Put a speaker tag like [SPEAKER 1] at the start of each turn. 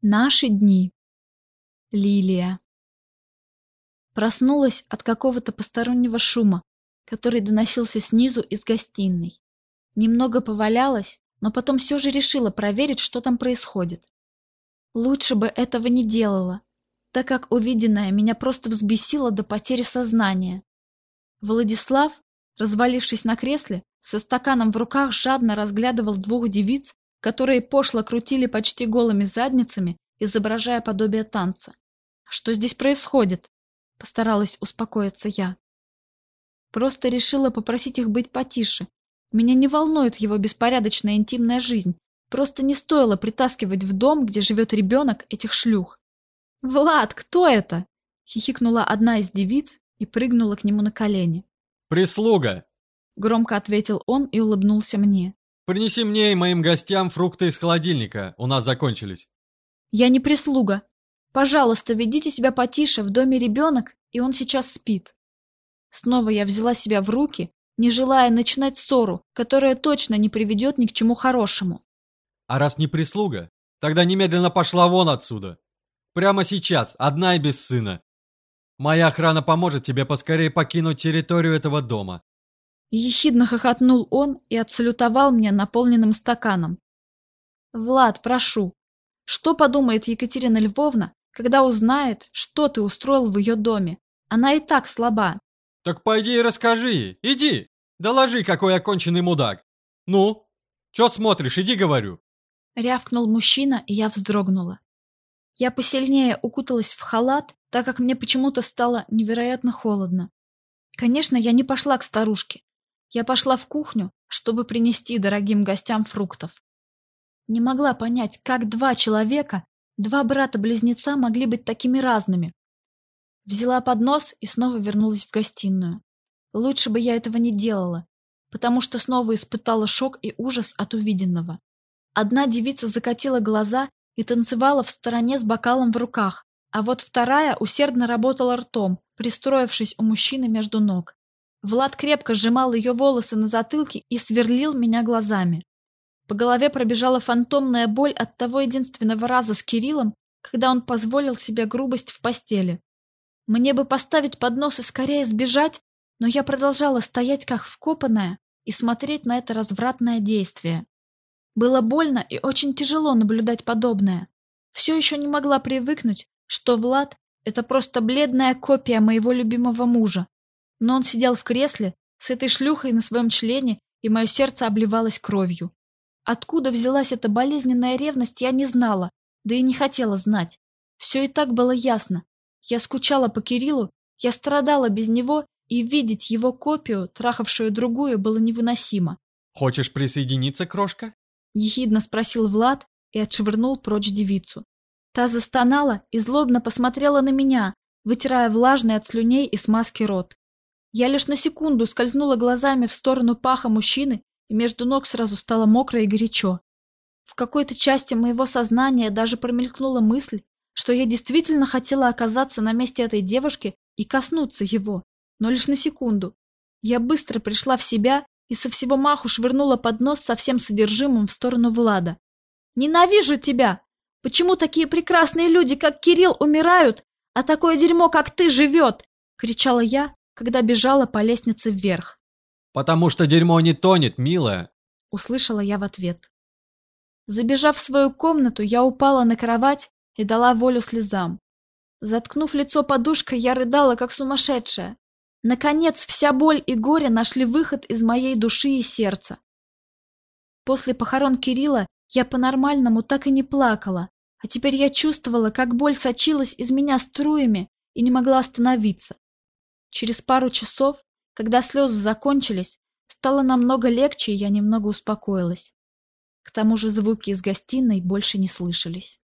[SPEAKER 1] Наши дни. Лилия. Проснулась от какого-то постороннего шума, который доносился снизу из гостиной. Немного повалялась, но потом все же решила проверить, что там происходит. Лучше бы этого не делала, так как увиденное меня просто взбесило до потери сознания. Владислав, развалившись на кресле, со стаканом в руках жадно разглядывал двух девиц, которые пошло крутили почти голыми задницами, изображая подобие танца. «Что здесь происходит?» — постаралась успокоиться я. Просто решила попросить их быть потише. Меня не волнует его беспорядочная интимная жизнь. Просто не стоило притаскивать в дом, где живет ребенок, этих шлюх. «Влад, кто это?» — хихикнула одна из девиц и прыгнула к нему на колени.
[SPEAKER 2] «Прислуга!»
[SPEAKER 1] — громко ответил он и улыбнулся мне.
[SPEAKER 2] Принеси мне и моим гостям фрукты из холодильника, у нас закончились.
[SPEAKER 1] Я не прислуга. Пожалуйста, ведите себя потише, в доме ребенок, и он сейчас спит. Снова я взяла себя в руки, не желая начинать ссору, которая точно не приведет ни к чему хорошему.
[SPEAKER 2] А раз не прислуга, тогда немедленно пошла вон отсюда. Прямо сейчас, одна и без сына. Моя охрана поможет тебе поскорее покинуть территорию этого дома.
[SPEAKER 1] Ехидно хохотнул он и отсалютовал мне наполненным стаканом. «Влад, прошу, что подумает Екатерина Львовна, когда узнает, что ты устроил в ее доме? Она и так слаба».
[SPEAKER 2] «Так пойди и расскажи ей, иди, доложи, какой оконченный мудак. Ну, что смотришь, иди, говорю».
[SPEAKER 1] Рявкнул мужчина, и я вздрогнула. Я посильнее укуталась в халат, так как мне почему-то стало невероятно холодно. Конечно, я не пошла к старушке, я пошла в кухню, чтобы принести дорогим гостям фруктов. Не могла понять, как два человека, два брата-близнеца могли быть такими разными. Взяла поднос и снова вернулась в гостиную. Лучше бы я этого не делала, потому что снова испытала шок и ужас от увиденного. Одна девица закатила глаза и танцевала в стороне с бокалом в руках, а вот вторая усердно работала ртом, пристроившись у мужчины между ног. Влад крепко сжимал ее волосы на затылке и сверлил меня глазами. По голове пробежала фантомная боль от того единственного раза с Кириллом, когда он позволил себе грубость в постели. Мне бы поставить поднос и скорее сбежать, но я продолжала стоять как вкопанная и смотреть на это развратное действие. Было больно и очень тяжело наблюдать подобное. Все еще не могла привыкнуть, что Влад — это просто бледная копия моего любимого мужа, но он сидел в кресле с этой шлюхой на своем члене, и мое сердце обливалось кровью. Откуда взялась эта болезненная ревность, я не знала, да и не хотела знать. Все и так было ясно. Я скучала по Кириллу, я страдала без него, и видеть его копию, трахавшую другую, было невыносимо.
[SPEAKER 2] «Хочешь присоединиться, крошка?»
[SPEAKER 1] — ехидно спросил Влад и отшвырнул прочь девицу. Та застонала и злобно посмотрела на меня, вытирая влажный от слюней и смазки рот. Я лишь на секунду скользнула глазами в сторону паха мужчины, и между ног сразу стало мокро и горячо. В какой-то части моего сознания даже промелькнула мысль, что я действительно хотела оказаться на месте этой девушки и коснуться его, но лишь на секунду. Я быстро пришла в себя и со всего маху швырнула поднос со всем содержимым в сторону Влада. «Ненавижу тебя! Почему такие прекрасные люди, как Кирилл, умирают, а такое дерьмо, как ты, живет?» — кричала я, когда бежала по лестнице вверх.
[SPEAKER 2] «Потому что дерьмо не тонет, милая!»
[SPEAKER 1] — услышала я в ответ. Забежав в свою комнату, я упала на кровать и дала волю слезам. Заткнув лицо подушкой, я рыдала, как сумасшедшая. Наконец, вся боль и горе нашли выход из моей души и сердца. После похорон Кирилла я по-нормальному так и не плакала, а теперь я чувствовала, как боль сочилась из меня струями и не могла остановиться. Через пару часов, когда слезы закончились, стало намного легче, и я немного успокоилась. К тому же звуки из гостиной больше не слышались.